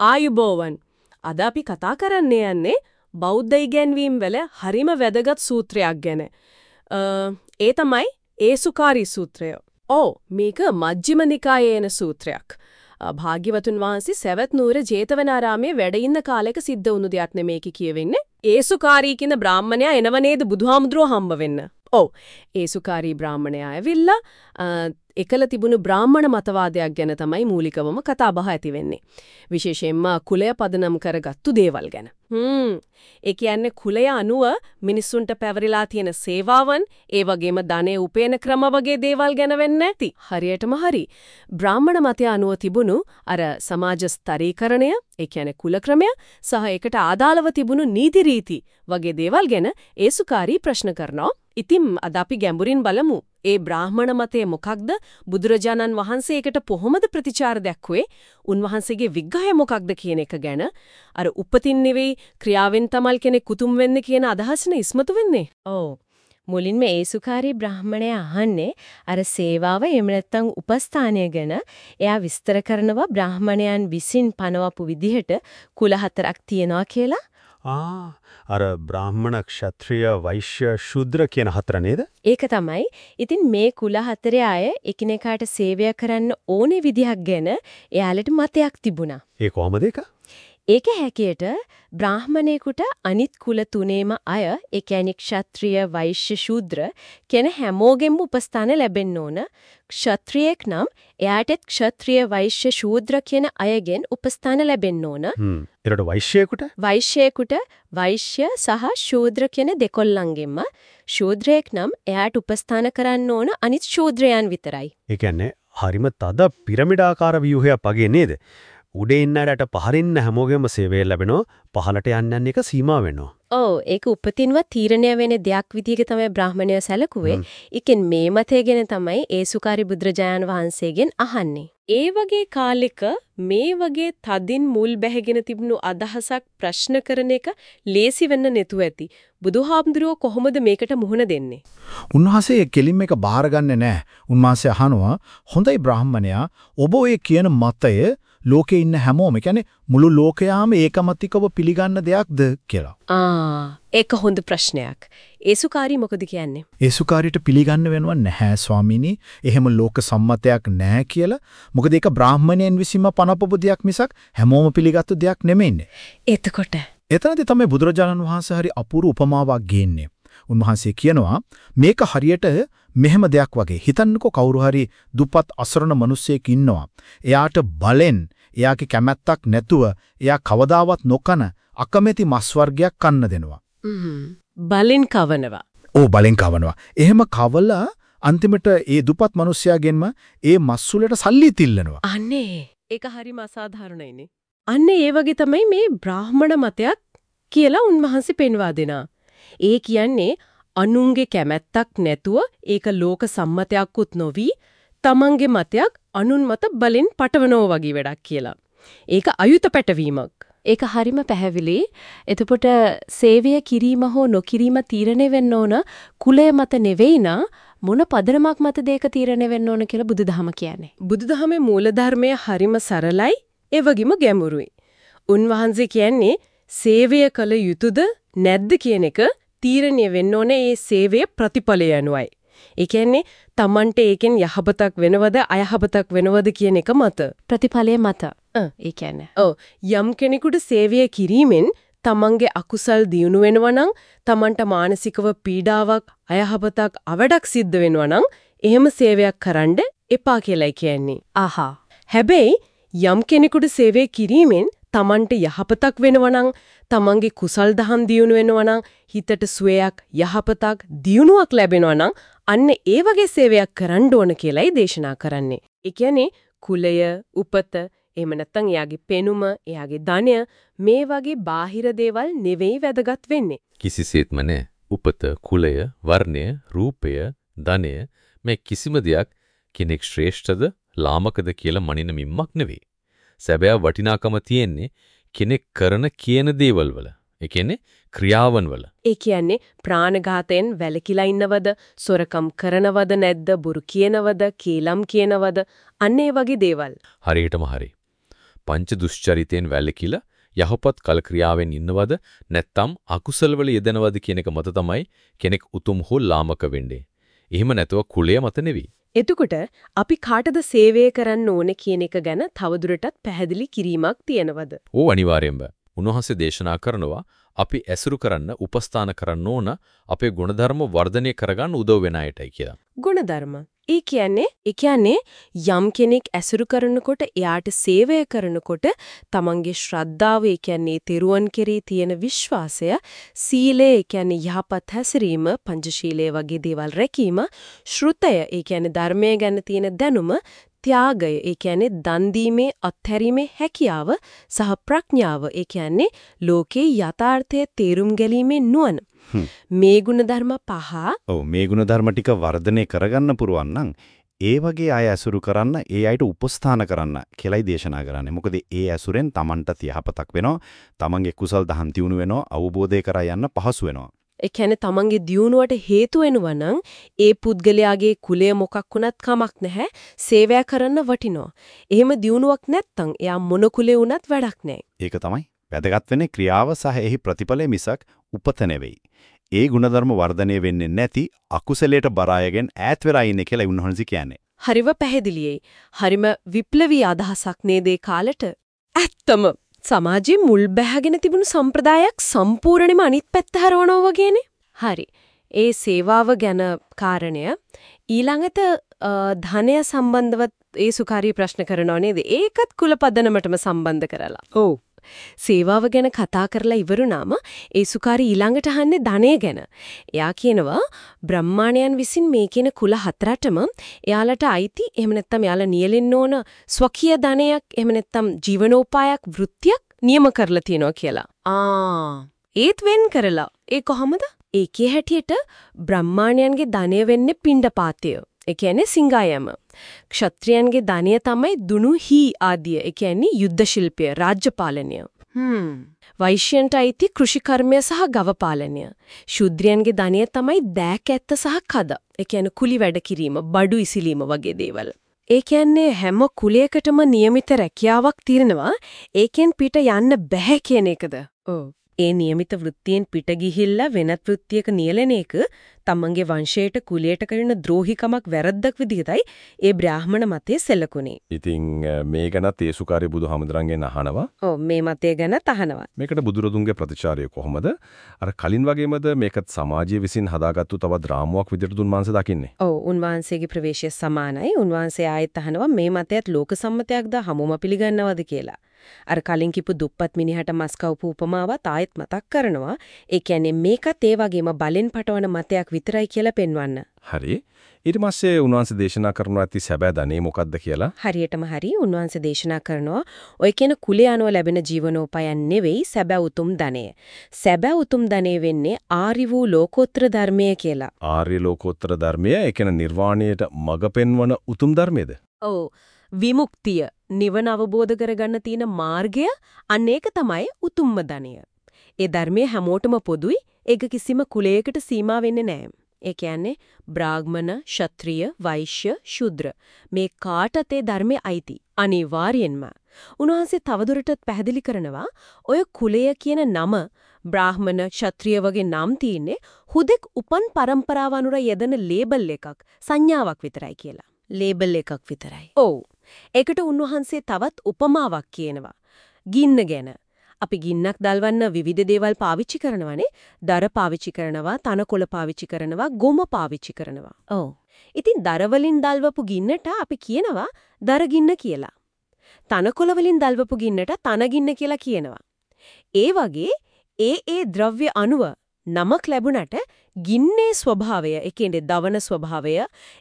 ආයුබෝවන්. අද අපි කතා කරන්න යන්නේ බෞද්ධ ඉගැන්වීම් වල හරිම වැදගත් සූත්‍රයක් ගැන. ඒ තමයි ඒසුකාරී සූත්‍රය. ඔව් මේක මජ්ක්‍ධිම නිකායේ එන සූත්‍රයක්. භාග්‍යවතුන් වහන්සේ සවැත් නුවර ජේතවනාරාමේ වැඩ ඉන්න කාලෙක සිද්ධ වුණු දෙයක් නෙමේකි කියවෙන්නේ. ඒසුකාරී කියන බ්‍රාහ්මණයා එනව නේද බුදුහාමුදුරුවෝ හම්බ වෙන්න. ඔව්. ඒසුකාරී බ්‍රාහ්මණයා ඇවිල්ලා එකල තිබුණු බ්‍රාහ්මණ මතවාදයක් ගැන තමයි මූලිකවම කතා බහ ඇති වෙන්නේ. විශේෂයෙන්ම කුලය පදනම් කරගත්තු දේවල් ගැන. හ්ම්. ඒ කියන්නේ කුලය අනුව මිනිස්සුන්ට පැවරිලා තියෙන සේවාවන්, ඒ වගේම ධනෙ උපයන ක්‍රම වගේ දේවල් ගැන වෙන්නේ නැති. හරියටම හරි. බ්‍රාහ්මණ මතය අනුව තිබුණු අර සමාජ ස්තරීකරණය, ඒ කියන්නේ කුල ක්‍රමය සහ ඒකට ආදාළව තිබුණු නීති රීති වගේ දේවල් ගැන ඒසුකාරී ප්‍රශ්න කරනවා. ඉතින් අද අපි ගැඹුරින් බලමු. ඒ බ්‍රාහ්මණ මතය මොකක්ද? බුදුරජාණන් වහන්සේ ඒකට කොහොමද ප්‍රතිචාර දැක්ුවේ? උන්වහන්සේගේ විග්‍රහය මොකක්ද කියන එක ගැන අර උපතින් නෙවෙයි ක්‍රියාවෙන් තමල් කෙනෙක් කුතුම් වෙන්නේ කියන අදහසනේ ඉස්මතු වෙන්නේ. ඔව්. මුලින්ම ඒසුකාරී බ්‍රාහමණය අහන්නේ අර සේවාව එහෙම නැත්නම් උපස්ථානය ගැන එයා විස්තර කරනවා බ්‍රාහමණයන් විසින් පනවපු විදිහට කුල හතරක් තියෙනවා කියලා ආ අර බ්‍රාහ්මණ ක්ෂත්‍රිය වෛශ්‍ය ශූද්‍ර කියන හතර නේද? ඒක තමයි. ඉතින් මේ කුල හතරේ අය එකිනෙකාට සේවය කරන්න ඕනේ විදිහක් ගැන එයාලට මතයක් තිබුණා. ඒ කොහමද ඒක? ඒක හැකියට බ්‍රාහමණේකට අනිත් කුල තුනේම අය ඒ කියන්නේ ක්ෂත්‍රිය වෛශ්‍ය ශූද්‍ර කියන හැමෝගෙම උපස්ථාන ලැබෙන්න ඕන. ක්ෂත්‍රියෙක් නම් එයාටත් ක්ෂත්‍රිය වෛශ්‍ය ශූද්‍ර කියන අයගෙන් උපස්ථාන ලැබෙන්න ඕන. හ්ම්. ඊට වෛශ්‍යයෙකුට? වෛශ්‍යයෙකුට වෛශ්‍ය සහ ශූද්‍ර කියන දෙකොල්ලන්ගෙන්ම ශූද්‍රයෙක් නම් එයාට උපස්ථාන කරන්න ඕන අනිත් ශූද්‍රයන් විතරයි. ඒ කියන්නේ හරිම තද පිරමිඩාකාර ව්‍යුහයක් වගේ නේද උඩේ ඉන්නට පහරින්න හැමෝගෙම සේවය ලැබෙනවා පහලට යන්න යන එක සීමා වෙනවා. ඔව් ඒක උපතින්ව තීරණය වෙන දෙයක් විදිහට තමයි බ්‍රාහමණය සැලකුවේ. ඒකෙන් මේ මතය ගැන තමයි ඒසුකාරි බුදුරජාණන් වහන්සේගෙන් අහන්නේ. ඒ වගේ කාලෙක මේ වගේ තදින් මුල් බැහැගෙන තිබුණු අදහසක් ප්‍රශ්න කරන එක ලේසි වෙන්න නැතුව ඇති. බුදුහාමුදුරුවෝ කොහොමද මේකට මුහුණ දෙන්නේ? උන්වහන්සේ කෙලින්ම එක බාරගන්නේ නැහැ. උන්වහන්සේ අහනවා හොඳයි බ්‍රාහ්මණයා ඔබ ඔය කියන මතය ලෝකේ ඉන්න හැමෝම කියන්නේ මුළු ලෝකයාම ඒකමතිකව පිළිගන්න දෙයක්ද කියලා. ආ ඒක හොඳ ප්‍රශ්නයක්. ඒසුකාරී මොකද කියන්නේ? ඒසුකාරීට පිළිගන්න වෙනව නැහැ ස්වාමීනි. එහෙම ලෝක සම්මතයක් නැහැ කියලා. මොකද ඒක බ්‍රාහ්මණයන් විසින්ම පනපපු දෙයක් මිසක් හැමෝම පිළිගත්තු දෙයක් නෙමෙයිනේ. එතකොට එතනදී තමයි බුදුරජාණන් වහන්සේ හරි අපූර්ව උපමාවක් ගේන්නේ. උන්වහන්සේ කියනවා මේක හරියට මෙහෙම දෙයක් වගේ. හිතන්නකෝ කවුරු හරි දුප්පත් අසරණ මිනිසෙක් ඉන්නවා. එයාට බලෙන් එයාගේ කැමැත්තක් නැතුව එයා කවදාවත් නොකන අකමැති මස් වර්ගයක් කන්න දෙනවා. බලෙන් කවනවා. ඕ බලෙන් කවනවා. එහෙම කවලා අන්තිමට ඒ දුප්පත් මිනිසයාගෙන්ම ඒ මස් වලට සල්ලි තිල්ලනවා. අනේ ඒක හරිම අසාධාරණයිනේ. අන්න ඒ වගේ තමයි මේ බ්‍රාහ්මණ මතයක් කියලා උන්වහන්සේ පෙන්වා දෙනා. ඒ කියන්නේ අනුන්ගේ කැමැත්තක් නැතුව ඒක ලෝක සම්මතයක්කුත් නොවි තමන්ගේ මතයක් අනුන් මත බලෙන් පටවනෝ වගේ වැඩක් කියලා. ඒක අයුත පැටවීමක්. ඒක හරිම පැහැදිලි. එතකොට සේවය කිරීම හෝ නොකිරීම තීරණය වෙන්න ඕන කුලය මත නෙවෙයි මොන පදනමක් මත දෙක තීරණය වෙන්න ඕන කියලා බුදුදහම කියන්නේ. බුදුදහමේ මූලධර්මය හරිම සරලයි ඒ වගේම ගැඹුරුයි. උන්වහන්සේ කියන්නේ සේවය කළ යුතුයද නැද්ද කියන එක තීරණය වෙන්න ඕනේ ඒ සේවයේ ප්‍රතිඵලය අනුවයි. ඒ කියන්නේ Tamante ඒකෙන් යහපතක් වෙනවද අයහපතක් වෙනවද කියන එක මත ප්‍රතිඵලය මත. ඒ කියන්නේ. ඔව් යම් කෙනෙකුට සේවය කිරීමෙන් තමන්ගේ අකුසල් දියුණු වෙනවා නම් තමන්ට මානසිකව පීඩාවක් අයහපතක් අවඩක් සිද්ධ වෙනවා නම් එහෙම සේවයක් කරන්න එපා කියලායි කියන්නේ. ආහා. හැබැයි යම් කෙනෙකුට සේවය කිරීමෙන් තමන්ට යහපතක් වෙනවා නම් තමන්ගේ කුසල් දහම් දියුණු වෙනවා නම් හිතට සුවයක් යහපතක් දියුණුවක් ලැබෙනවා නම් අන්න ඒ වගේ සේවයක් කරන්න ඕන කියලායි දේශනා කරන්නේ. ඒ කියන්නේ කුලය, උපත, එහෙම නැත්නම් එයාගේ පෙනුම, එයාගේ ධනය මේ වගේ බාහිර දේවල් නෙවෙයි වැදගත් වෙන්නේ. කිසිසේත්ම නෑ. උපත, කුලය, වර්ණය, රූපය, ධනය මේ කිසිම දෙයක් කෙනෙක් ශ්‍රේෂ්ඨද, ලාමකද කියලා මනින මිම්මක් නෙවෙයි. සැබෑ වටිනාකම තියෙන්නේ කෙනෙක් කරන කියන දේවල් වල. ඒ කියන්නේ ක්‍රියාවන් වල. ඒ කියන්නේ ප්‍රාණඝාතයෙන් වැළකීලා ඉන්නවද, සොරකම් කරනවද නැද්ද, බොරු කියනවද, කේලම් කියනවද, අන්න ඒ වගේ දේවල්. හරියටම හරි. පංච දුෂ්චරිතයෙන් වැළකීලා යහපත් කල ක්‍රියාවෙන් ඉන්නවද නැත්නම් අකුසල වල යෙදෙනවද කියන එක මත තමයි කෙනෙක් උතුම් හෝ ලාමක වෙන්නේ. එහෙම නැතුව කුලය මත නෙවෙයි. එතකොට අපි කාටද සේවය කරන්න ඕනේ කියන එක ගැන තවදුරටත් පැහැදිලි කිරීමක් තියෙනවද? ඕ අනිවාර්යෙන්ම. උන්වහන්සේ දේශනා කරනවා අපි ඇසුරු කරන්න උපස්ථාන කරන්න ඕන අපේ ගුණධර්ම වර්ධනය කරගන්න උදව් වෙන අයටයි කියලා. ගුණධර්ම. ඒ කියන්නේ ඒ කියන්නේ යම් කෙනෙක් ඇසුරු කරනකොට එයාට සේවය කරනකොට තමන්ගේ ශ්‍රද්ධාව ඒ කියන්නේ තෙරුවන් කෙරේ තියෙන විශ්වාසය සීලය ඒ කියන්නේ යහපත් හැසිරීම පංචශීලයේ වගේ දේවල් රැකීම ශ්‍රුතය ඒ කියන්නේ ධර්මය ගැන තියෙන දැනුම ත්‍යාගය ඒ කියන්නේ දන් දීමේ අත්හැරීමේ හැකියාව සහ ප්‍රඥාව ඒ කියන්නේ ලෝකේ යථාර්ථය තේරුම් ගැනීමේ නුවණ මේ ಗುಣධර්ම පහ ඔව් මේ ಗುಣධර්ම ටික වර්ධනය කරගන්න පුරුවන් නම් ඒ වගේ අය ඇසුරු කරන්න ඒ අයට උපස්ථාන කරන්න කියලායි දේශනා කරන්නේ. මොකද ඒ ඇසුරෙන් Tamanට තියහපතක් වෙනවා. Tamanගේ කුසල් දහම් තියුණු වෙනවා. අවබෝධය කරා යන්න පහසු වෙනවා. ඒ කියන්නේ තමන්ගේ දියුණුවට හේතු වෙනවා නම් ඒ පුද්ගලයාගේ කුලය මොකක් වුණත් කමක් නැහැ සේවය කරන්න වටිනවා. එහෙම දියුණුවක් නැත්තම් එයා මොන කුලේ වුණත් වැඩක් නැහැ. ඒක තමයි. වැදගත් වෙන්නේ ක්‍රියාව සහ එහි ප්‍රතිඵලය මිසක් උපත නෙවෙයි. ඒ ಗುಣධර්ම වර්ධනය වෙන්නේ නැති අකුසලයට බර අයගෙන් ඈත් වෙලා ඉන්නේ කියලා උන්වහන්සේ කියන්නේ. හරිව පැහැදිලියයි. හරිම විප්ලවී අදහසක් නේද කාලෙට. ඇත්තම සමාජයේ මුල් බැහැගෙන තිබුණු සම්ප්‍රදායක් සම්පූර්ණයෙන්ම අනිත් පැත්ත හරවනවා වගේනේ. හරි. ඒ සේවාව ගැන කාරණය ඊළඟට ධනය සම්බන්ධව ඒ සුකාරී ප්‍රශ්න කරනව නේද? ඒකත් කුලපදනමටම සම්බන්ධ කරලා. ඔව්. සේවාව ගැන කතා කරලා ඉවරුනාම ඒ සුකාරි ඊළඟට අහන්නේ ධනය ගැන. එයා කියනවා බ්‍රහ්මාණයන් විසින් මේ කියන කුල හතරටම එයාලට අයිති එහෙම නැත්නම් එයාලා නියැලෙන්න ඕන ස්වකීය ධනයක් එහෙම නැත්නම් ජීවනෝපායක් වෘත්තියක් නියම කරලා තියෙනවා කියලා. ආ ඒත් වෙන් කරලා ඒ කොහමද? ඒකේ හැටියට බ්‍රහ්මාණයන්ගේ ධනය වෙන්නේ පිණ්ඩපාතය. ඒ කියන්නේ සිංගායම. ක්ෂත්‍රියන්ගේ ධනය තමයි දුනු හි ආදිය. ඒ කියන්නේ යුද්ධ ශිල්පය, රාජ්‍ය පාලනය. හ්ම්. වෛශ්‍යයන්ට අයිති කෘෂි කර්මය සහ ගව පාලනය. ශුද්‍රයන්ගේ ධනය තමයි දෑකැත්ත සහ කද. ඒ කියන්නේ කුලි වැඩ කිරීම, බඩු ඉසිලීම වගේ දේවල්. ඒ කියන්නේ හැම කුලයකටම નિયમિત රැකියාවක් තියෙනවා. ඒකෙන් පිට යන්න බෑ කියන එකද? ඔව්. ඒ નિયમિત වෘත්තියෙන් පිට ගිහිල්ලා වෙනත් වෘත්තියක නියැලෙන එක තමන්ගේ වංශයට කුලයට කරන ද්‍රෝහිකමක් වැරද්දක් විදිහටයි ඒ බ්‍රාහමණ මතයේ සැලකුණේ. ඉතින් මේ ගැනත් ඒසුකාරී බුදුහාමුදුරන්ගෙන් අහනවා. ඔව් මේ මතය ගැන අහනවා. මේකට බුදුරදුන්ගේ ප්‍රතිචාරය කොහොමද? අර කලින් වගේමද මේකත් සමාජය විසින් හදාගත්තු තවත් රාමුවක් විදිහට දුන්වහන්සේ දකින්නේ? ඔව් උන්වහන්සේගේ ප්‍රවේශය සමානයි. උන්වහන්සේ ආයෙත් අහනවා මේ මතයත් ලෝක සම්මතයක්ද හමුම පිළිගන්නවද කියලා. අර කලින් කිපු දුප්පත් මිනිහට මස් කවපු උපමාවත් ආයෙත් මතක් කරනවා. ඒ කියන්නේ මේකත් ඒ වගේම බලෙන් පටවන මතයක් විතරයි කියලා පෙන්වන්න. හරි. ඊට පස්සේ උන්වහන්සේ දේශනා කරනවා ඇති සැබෑ ධනෙ මොකක්ද කියලා. හරියටම හරි උන්වහන්සේ දේශනා කරනවා ඔය කියන කුලේ අනුව ලැබෙන ජීවනෝපයන් නෙවෙයි සැබෑ උතුම් ධනෙ. සැබෑ උතුම් ධනෙ වෙන්නේ ආරි වූ ලෝකෝත්තර ධර්මය කියලා. ආර්ය ලෝකෝත්තර ධර්මය ඒ කියන නිර්වාණයට මඟ පෙන්වන උතුම් ධර්මයේද? ඔව්. විමුක්තිය නිවන අවබෝධ කරගන්න තියෙන මාර්ගය අන්න ඒක තමයි උතුම්ම ධනය. ඒ ධර්මයේ හැමෝටම පොදුයි. ඒක කිසිම කුලයකට සීමා වෙන්නේ නැහැ. ඒ කියන්නේ බ්‍රාහ්මණ, ක්ෂත්‍රිය, වෛශ්‍ය, ශුද්‍ර මේ කාටත් ඒ ධර්මයේ අයිති. අනිවාර්යෙන්ම. උන්වහන්සේ තවදුරටත් පැහැදිලි කරනවා ඔය කුලය කියන නම බ්‍රාහ්මණ, ක්ෂත්‍රිය වගේ නම් තියෙන්නේ හුදෙක් උපන් પરම්පරාව අනුර යෙදෙන ලේබල් එකක්, සංඥාවක් විතරයි කියලා. ලේබල් එකක් විතරයි. ඔව්. ඒකට උන්වහන්සේ තවත් උපමාවක් කියනවා. ගින්න ගැන. අපි ගින්නක් දල්වන්න විවිධ දේවල් පාවිච්චි කරනවානේ. දර පාවිච්චි කරනවා, තනකොළ පාවිච්චි කරනවා, ගොම පාවිච්චි කරනවා. ඔව්. ඉතින් දර වලින් දල්වපු ගින්නට අපි කියනවා දර ගින්න කියලා. තනකොළ වලින් දල්වපු ගින්නට තන ගින්න කියලා කියනවා. ඒ වගේ ඒ ඒ ද්‍රව්‍ය අණුව නමක් ලැබුණට ගින්නේ ස්වභාවය, ඒ කියන්නේ දවන ස්වභාවය,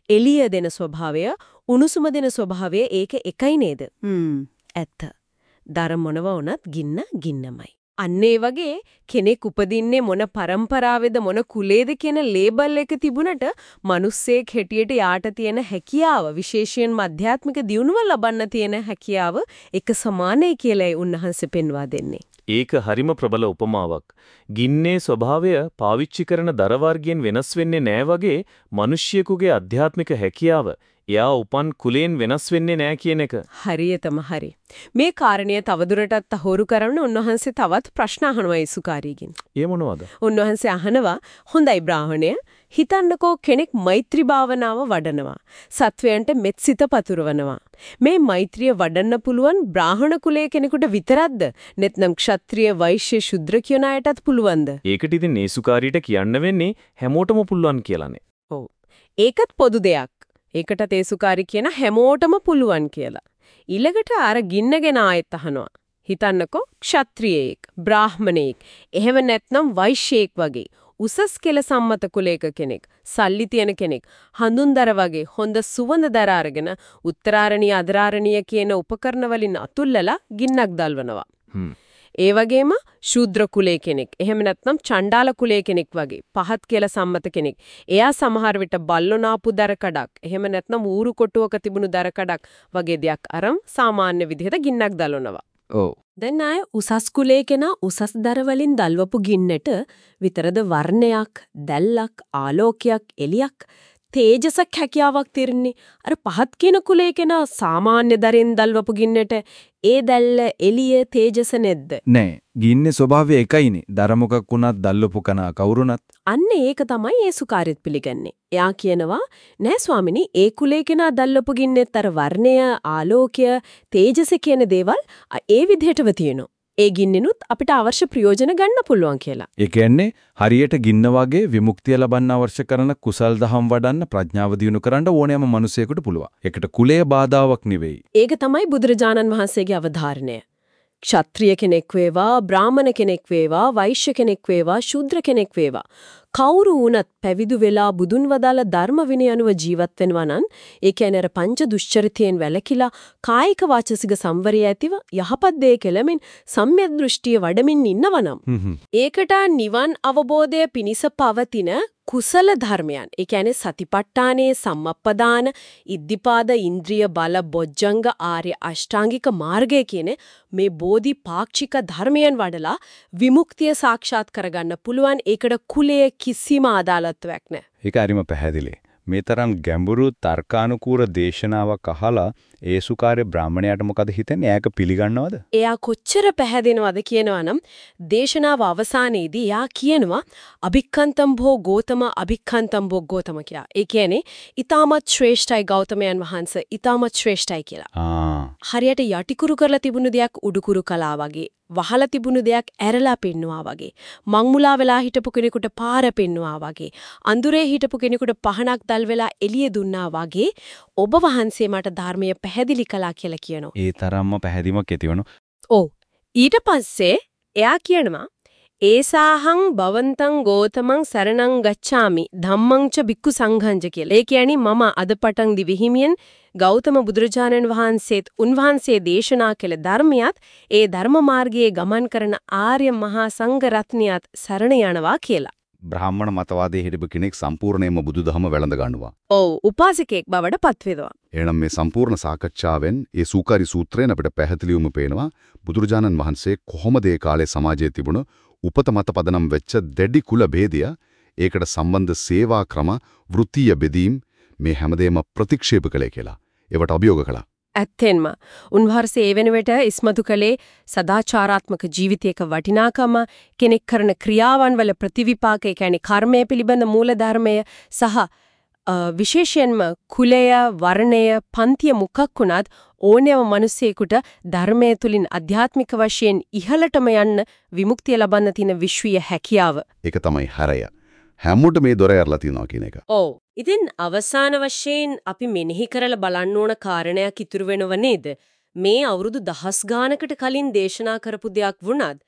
එළිය දෙන ස්වභාවය, උණුසුම දෙන ස්වභාවය ඒක එකයි නේද? ඇත්ත. දර මොනව වුණත් ගින්න ගින්නමයි. අන්න ඒ වගේ කෙනෙක් උපදින්නේ මොන પરම්පරාවේද මොන කුලේද කියන ලේබල් එක තිබුණට මිනිස්සෙක් හැටියට යාට තියෙන හැකියාව විශේෂයෙන් අධ්‍යාත්මික දියුණුව ලබන්න තියෙන හැකියාව එක සමානයි කියලායි උන්වහන්සේ පෙන්වා දෙන්නේ. ඒක හරිම ප්‍රබල උපමාවක්. ගින්නේ ස්වභාවය පාවිච්චි කරන දර වර්ගයෙන් වෙනස් වෙන්නේ නෑ වගේ මිනිසියෙකුගේ අධ්‍යාත්මික හැකියාව එයා උපන් කුලයෙන් වෙනස් වෙන්නේ නැහැ කියන එක. හරියටම හරි. මේ කාරණය තවදුරටත් හොරු කරන්න උන්වහන්සේ තවත් ප්‍රශ්න අහනවා ඒසුකාරීගෙන්. ඒ මොනවද? උන්වහන්සේ අහනවා හොඳයි බ්‍රාහණය හිතන්නකෝ කෙනෙක් මෛත්‍රී භාවනාව වඩනවා. සත්වයන්ට මෙත්සිත පතුරවනවා. මේ මෛත්‍රිය වඩන්න පුළුවන් බ්‍රාහණ කුලයේ කෙනෙකුට විතරක්ද? නැත්නම් ක්ෂත්‍රීය වෛශ්‍ය ශුද්‍ර කියන අයටත් පුළුවන්ද? ඒකට ඉතින් ඒසුකාරීට කියන්න වෙන්නේ හැමෝටම පුළුවන් කියලානේ. ඒකත් පොදු දෙයක්. ඒකට තේසුකාරි කියන හැමෝටම පුළුවන් කියලා. ඊළඟට අර ගින්නගෙන ආයෙත් අහනවා. හිතන්නකෝ ක්ෂත්‍රියෙක්, බ්‍රාහමණයෙක්, එහෙම නැත්නම් වෛශ්‍යයෙක් වගේ උසස් කෙල සම්මත කුලයක කෙනෙක්, සල්ලි තියෙන කෙනෙක්, හඳුන්දර වගේ හොඳ සුවඳ දර අරගෙන උත්තරාරණීය අදරාරණීය කියන උපකරණ වලින් අතුල්ලලා ගින්නක් දල්වනවා. ඒ වගේම ශූද්‍ර කුලයේ කෙනෙක්. එහෙම නැත්නම් චණ්ඩාල කුලයේ කෙනෙක් වගේ. පහත් කියලා සම්මත කෙනෙක්. එයා සමහර විට බල්ලොනාපු දරකඩක්. එහෙම නැත්නම් ඌරු කොටුවක තිබුණු දරකඩක් වගේ දෙයක් අරන් සාමාන්‍ය විදිහට ගින්නක් දලනවා. ඔව්. දැන් ආය උසස් කුලයේ කෙනා උසස් දර වලින් දල්වපු ගින්නට විතරද වර්ණයක්, දැල්ලක්, ආලෝකයක්, එලියක් තේජසක් හැකියාවක් තිරන්නේ. අර පහත් කියන කුලයේ කෙනා සාමාන්‍ය දරෙන් දල්වපු ගින්නට ඒ දැල්ල එළිය තේජස නැද්ද? නෑ. ගින්නේ ස්වභාවය එකයිනේ. දරමුකක් වුණත් දල්ලපු කනා කවුරුණත් අන්න ඒක තමයි ඒසුකාරයත් පිළිගන්නේ. එයා කියනවා නෑ ස්වාමිනී ඒ කුලයේ කෙනා දල්ලපු ගින්නෙත් අර වර්ණය ආලෝකය තේජස කියන දේවල් ඒ විදිහටම තියෙනවා ඒ ගින්නෙනුත් අපිට අවශ්‍ය ප්‍රයෝජන ගන්න පුළුවන් කියලා. ඒ කියන්නේ හරියට ගින්න වගේ විමුක්තිය ලබන්න අවශ්‍ය කරන කුසල් දහම් වඩන්න ප්‍රඥාව දියුණු කරන්න ඕනෑම මිනිසෙකුට පුළුවන්. ඒකට කුලය බාධාවක් නෙවෙයි. ඒක තමයි බුදුරජාණන් වහන්සේගේ අවධාරණය. ක්ෂත්‍රිය කෙනෙක් වේවා, බ්‍රාහමණ කෙනෙක් වේවා, වෛශ්‍ය කෙනෙක් වේවා, ශූද්‍ර කෙනෙක් වේවා. කවුරු වුණත් පැවිදු වෙලා බුදුන් වදාළ ධර්ම විනය අනුව ජීවත් වෙනවා නම් ඒ කියන්නේ අර පංච දුෂ්චරිතයෙන් වැළකීලා කායික වාචසික සංවරය ඇතිව යහපත් දේ කෙලමින් සම්‍යක් දෘෂ්ටිය වඩමින් ඉන්නවනම් ඒකට නිවන් අවබෝධය පිණිස පවතින කුසල ධර්මයන් ඒ කියන්නේ සතිපට්ඨානයේ සම්මප්පදාන ඉද්ධිපාද ඉන්ද්‍රිය බල බොජ්ජංග ආර්ය අෂ්ටාංගික මාර්ගය කියන මේ බෝධි පාක්ෂික ධර්මයන් වඩලා විමුක්තිය සාක්ෂාත් කරගන්න පුළුවන්. ඒකට කුලයේ කිසිම අදාළත්වයක් නැහැ. ඒක හරිම පැහැදිලි. මේ තරම් ගැඹුරු තර්කානුකූල දේශනාවක් අහලා ඒසුකාර්ය බ්‍රාහමණයාට මොකද හිතෙන්නේ? ඈක පිළිගන්නවද? එයා කොච්චර පැහැදෙනවද කියනවනම් දේශනාව අවසානයේදී එයා කියනවා අභික්ඛන්තම් භෝ ගෝතම අභික්ඛන්තම් භෝ ගෝතම කියලා. ඒ කියන්නේ ඊටමත් ශ්‍රේෂ්ඨයි ගෞතමයන් වහන්සේ ඊටමත් ශ්‍රේෂ්ඨයි කියලා. ආ. හරියට යටිකුරු කරලා තිබුණු දෙයක් උඩුකුරු කළා වගේ. වහලා තිබුණු දෙයක් ඇරලා පෙන්නවා වගේ. මංමුලා වෙලා හිටපු කෙනෙකුට පාර පෙන්නවා වගේ. අඳුරේ හිටපු කෙනෙකුට පහනක් දැල් වෙලා එළිය දුන්නා වගේ ඔබ වහන්සේ මට ධර්මය පැහැදිලි කළා කියලා කියනවා. ඒ තරම්ම පැහැදිලිමක් ඇතිවනු. ඔව්. ඊට පස්සේ එයා කියනවා ඒසාහං භවන්තං ගෝතමං සරණං ගච්ඡාමි ධම්මං ච බික්කු සංඝංජ කියලා. ඒ කියන්නේ මම අද පටන් දිවිහිමියෙන් ගෞතම බුදුරජාණන් වහන්සේත් උන්වහන්සේ දේශනා කළ ධර්මයක් ඒ ධර්ම මාර්ගයේ ගමන් කරන ආර්ය මහා සංඝ රත්නියත් සරණ යනවා කියලා. බ්‍රාහ්මණ මතවාදයේ හිටපු කෙනෙක් සම්පූර්ණයෙන්ම බුදුදහම වැළඳ ගන්නවා. ඔව් උපාසකෙක් බවට පත්වෙනවා. එහෙනම් මේ සම්පූර්ණ සාකච්ඡාවෙන් ඒ සූකාරි සූත්‍රයෙන් අපිට පැහැදිලිවම පේනවා බුදුරජාණන් වහන්සේ කොහොමද ඒ කාලේ සමාජයේ තිබුණ උපත මත පදනම් වෙච්ච දෙඩි කුල ભેදය ඒකට සම්බන්ධ සේවා ක්‍රම වෘත්තීය බෙදීම් මේ හැමදේම ප්‍රතික්ෂේප කළේ කියලා. ඒවට අභියෝග කළා. ඇත්තෙන්ම උන්වහන්සේ ඒ වෙනුවට ඉස්මතු කළේ සදාචාරාත්මක ජීවිතයක වටිනාකම කෙනෙක් කරන ක්‍රියාවන් වල ප්‍රතිවිපාක ඒ කියන්නේ කර්මය පිළිබඳ මූලධර්මය සහ විශේෂයෙන්ම කුලය වර්ණය පන්තිය මුකක් වුණත් ඕනෑම මිනිසෙකුට ධර්මයේ තුලින් අධ්‍යාත්මික වශයෙන් ඉහළටම යන්න විමුක්තිය ලබන්න තියෙන විශ්වීය හැකියාව. ඒක තමයි හරය. හැමෝට මේ දොර ඇරලා තියනවා කියන එක. ඔව්. ඉතින් අවසාන වශයෙන් අපි මෙනෙහි කරලා බලන්න ඕන කාරණයක් ඉතුරු වෙනව නේද? මේ අවුරුදු දහස් ගානකට කලින් දේශනා කරපු දෙයක් වුණත්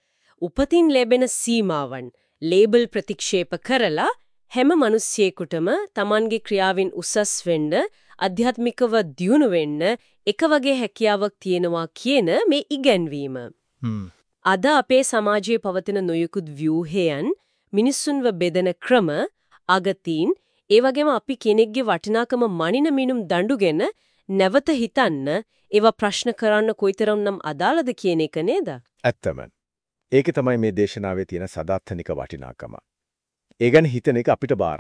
උපතින් ලැබෙන සීමාවන් ලේබල් ප්‍රතික්ෂේප කරලා හැම මිනිසියෙකුටම Tamanගේ ක්‍රියාවෙන් උසස් වෙන්න අධ්‍යාත්මිකව දියුණු වෙන්න එක වගේ හැකියාවක් තියෙනවා කියන මේ ඉගැන්වීම. අද අපේ සමාජයේ පවතින නොයෙකුත් ව්‍යුහයන් මිනිසුන්ව බෙදෙන ක්‍රම අගතීන් ඒ වගේම අපි කෙනෙක්ගේ වටිනාකම මනින මිනුම් දඬුගෙන නැවත හිතන්න ඒවා ප්‍රශ්න කරන්න කොයිතරම්නම් අදාළද කියන එක නේද? ඇත්තම. ඒකේ තමයි මේ දේශනාවේ තියෙන සදාත්ථනික වටිනාකම. ඒ ගැන හිතන එක අපිට බාරයි.